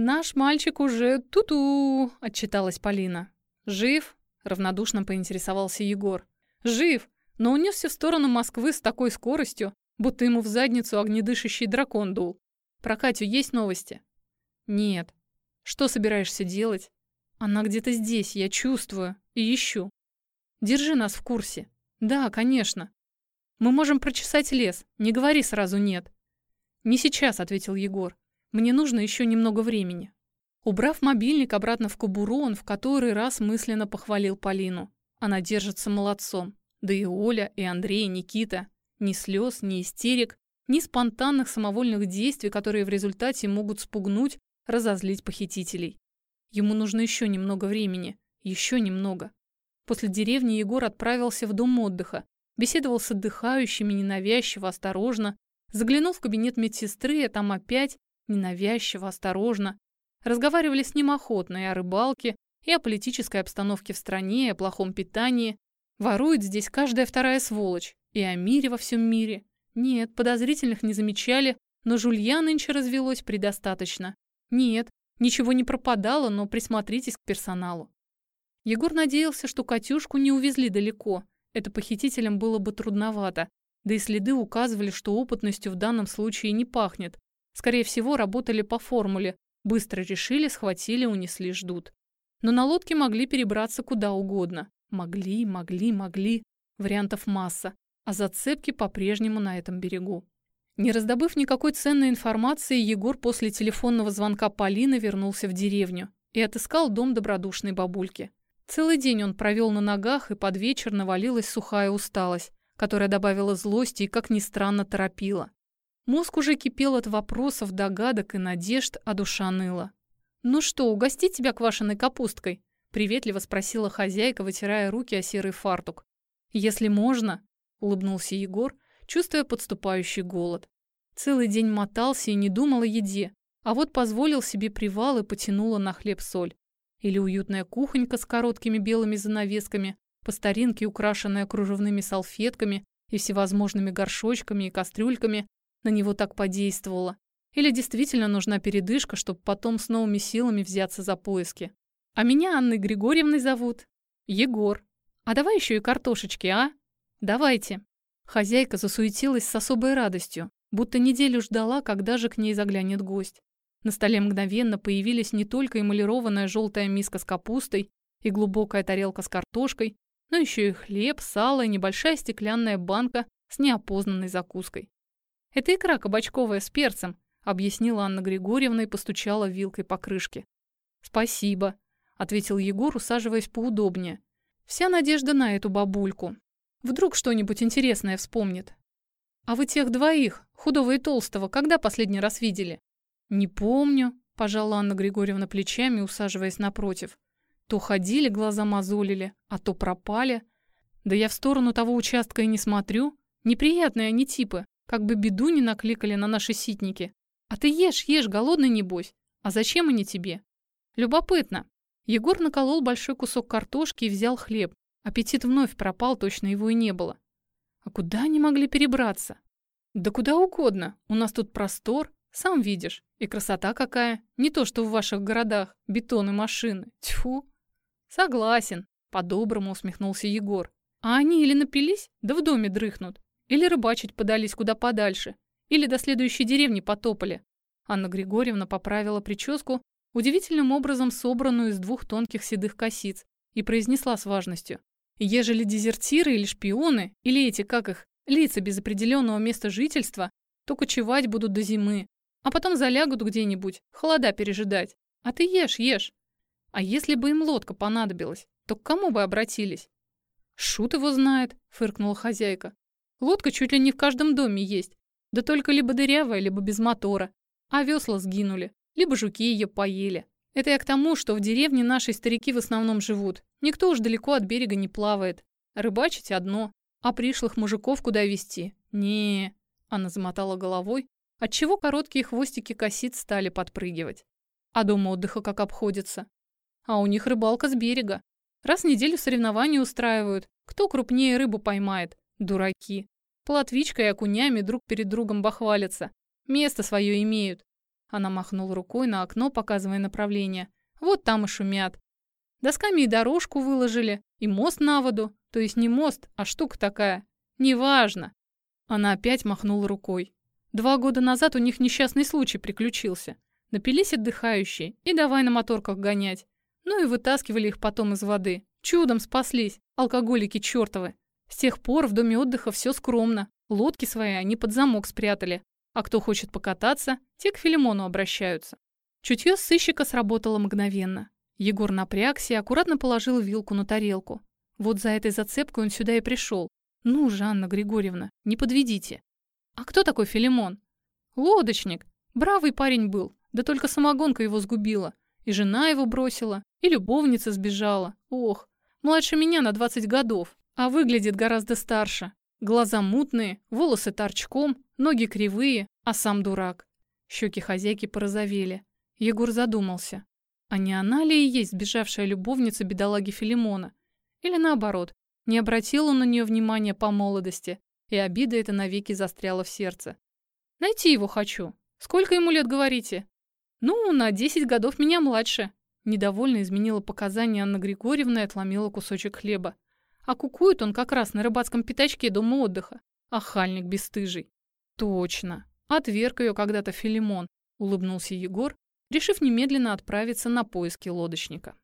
«Наш мальчик уже ту-ту», — отчиталась Полина. «Жив?» — равнодушно поинтересовался Егор. «Жив, но унесся в сторону Москвы с такой скоростью, будто ему в задницу огнедышащий дракон дул. Про Катю есть новости?» «Нет». «Что собираешься делать?» «Она где-то здесь, я чувствую, и ищу». «Держи нас в курсе». «Да, конечно». «Мы можем прочесать лес, не говори сразу «нет». «Не сейчас», — ответил Егор. «Мне нужно еще немного времени». Убрав мобильник обратно в кобуру, он в который раз мысленно похвалил Полину. Она держится молодцом. Да и Оля, и Андрей, и Никита. Ни слез, ни истерик, ни спонтанных самовольных действий, которые в результате могут спугнуть, разозлить похитителей. Ему нужно еще немного времени. Еще немного. После деревни Егор отправился в дом отдыха, беседовал с отдыхающими ненавязчиво, осторожно, заглянул в кабинет медсестры, а там опять ненавязчиво, осторожно. Разговаривали с ним охотно и о рыбалке, и о политической обстановке в стране, и о плохом питании. Ворует здесь каждая вторая сволочь. И о мире во всем мире. Нет, подозрительных не замечали, но жулья нынче развелось предостаточно. Нет, ничего не пропадало, но присмотритесь к персоналу. Егор надеялся, что Катюшку не увезли далеко. Это похитителям было бы трудновато. Да и следы указывали, что опытностью в данном случае не пахнет. Скорее всего, работали по формуле. Быстро решили, схватили, унесли, ждут. Но на лодке могли перебраться куда угодно. Могли, могли, могли. Вариантов масса. А зацепки по-прежнему на этом берегу. Не раздобыв никакой ценной информации, Егор после телефонного звонка Полины вернулся в деревню и отыскал дом добродушной бабульки. Целый день он провел на ногах, и под вечер навалилась сухая усталость, которая добавила злости и, как ни странно, торопила. Мозг уже кипел от вопросов, догадок и надежд, а душа ныла. «Ну что, угостить тебя квашеной капусткой?» — приветливо спросила хозяйка, вытирая руки о серый фартук. «Если можно», — улыбнулся Егор, чувствуя подступающий голод. Целый день мотался и не думал о еде, а вот позволил себе привал и потянуло на хлеб-соль. Или уютная кухонька с короткими белыми занавесками, по старинке украшенная кружевными салфетками и всевозможными горшочками и кастрюльками, на него так подействовала. Или действительно нужна передышка, чтобы потом с новыми силами взяться за поиски. А меня Анной Григорьевной зовут. Егор. А давай еще и картошечки, а? Давайте. Хозяйка засуетилась с особой радостью, будто неделю ждала, когда же к ней заглянет гость. На столе мгновенно появились не только эмалированная желтая миска с капустой и глубокая тарелка с картошкой, но еще и хлеб, сало и небольшая стеклянная банка с неопознанной закуской. «Это икра кабачковая с перцем», — объяснила Анна Григорьевна и постучала вилкой по крышке. «Спасибо», — ответил Егор, усаживаясь поудобнее. «Вся надежда на эту бабульку. Вдруг что-нибудь интересное вспомнит. А вы тех двоих, худого и толстого, когда последний раз видели?» «Не помню», — пожала Анна Григорьевна плечами, усаживаясь напротив. То ходили, глаза мозолили, а то пропали. Да я в сторону того участка и не смотрю. Неприятные они типы, как бы беду не накликали на наши ситники. А ты ешь, ешь, голодный небось. А зачем они тебе? Любопытно. Егор наколол большой кусок картошки и взял хлеб. Аппетит вновь пропал, точно его и не было. А куда они могли перебраться? Да куда угодно. У нас тут простор, сам видишь. И красота какая. Не то, что в ваших городах. Бетон и машины. Тьфу. «Согласен», — по-доброму усмехнулся Егор. «А они или напились, да в доме дрыхнут, или рыбачить подались куда подальше, или до следующей деревни потопали». Анна Григорьевна поправила прическу, удивительным образом собранную из двух тонких седых косиц, и произнесла с важностью. «Ежели дезертиры или шпионы, или эти, как их, лица без определенного места жительства, то кочевать будут до зимы, а потом залягут где-нибудь, холода пережидать. А ты ешь, ешь. А если бы им лодка понадобилась, то к кому бы обратились? Шут его знает, фыркнула хозяйка. Лодка чуть ли не в каждом доме есть. Да только либо дырявая, либо без мотора. А весла сгинули, либо жуки ее поели. Это я к тому, что в деревне наши старики в основном живут. Никто уж далеко от берега не плавает. Рыбачить одно, а пришлых мужиков куда вести? не Она замотала головой, отчего короткие хвостики косиц стали подпрыгивать. А дома отдыха как обходится? А у них рыбалка с берега. Раз в неделю соревнования устраивают. Кто крупнее рыбу поймает? Дураки. Плотвичкой и окунями друг перед другом бахвалятся. Место свое имеют. Она махнула рукой на окно, показывая направление. Вот там и шумят. Досками и дорожку выложили, и мост на воду. То есть не мост, а штука такая. Неважно. Она опять махнула рукой. Два года назад у них несчастный случай приключился. Напились отдыхающие и давай на моторках гонять. Ну и вытаскивали их потом из воды. Чудом спаслись, алкоголики чертовы. С тех пор в доме отдыха все скромно. Лодки свои они под замок спрятали. А кто хочет покататься, те к Филимону обращаются. Чутье сыщика сработало мгновенно. Егор напрягся и аккуратно положил вилку на тарелку. Вот за этой зацепкой он сюда и пришел. Ну, Жанна Григорьевна, не подведите. А кто такой Филимон? Лодочник. Бравый парень был, да только самогонка его сгубила. И жена его бросила, и любовница сбежала. Ох, младше меня на 20 годов, а выглядит гораздо старше. Глаза мутные, волосы торчком, ноги кривые, а сам дурак. Щеки хозяйки порозовели. Егор задумался. А не она ли и есть сбежавшая любовница бедолаги Филимона? Или наоборот, не обратил он на нее внимания по молодости, и обида эта навеки застряла в сердце. Найти его хочу. Сколько ему лет, говорите? Ну, на 10 годов меня младше. Недовольно изменила показания Анна Григорьевна и отломила кусочек хлеба. А кукует он как раз на рыбацком пятачке дома отдыха. Ахальник бесстыжий. Точно. Отверг ее когда-то Филимон, улыбнулся Егор, решив немедленно отправиться на поиски лодочника.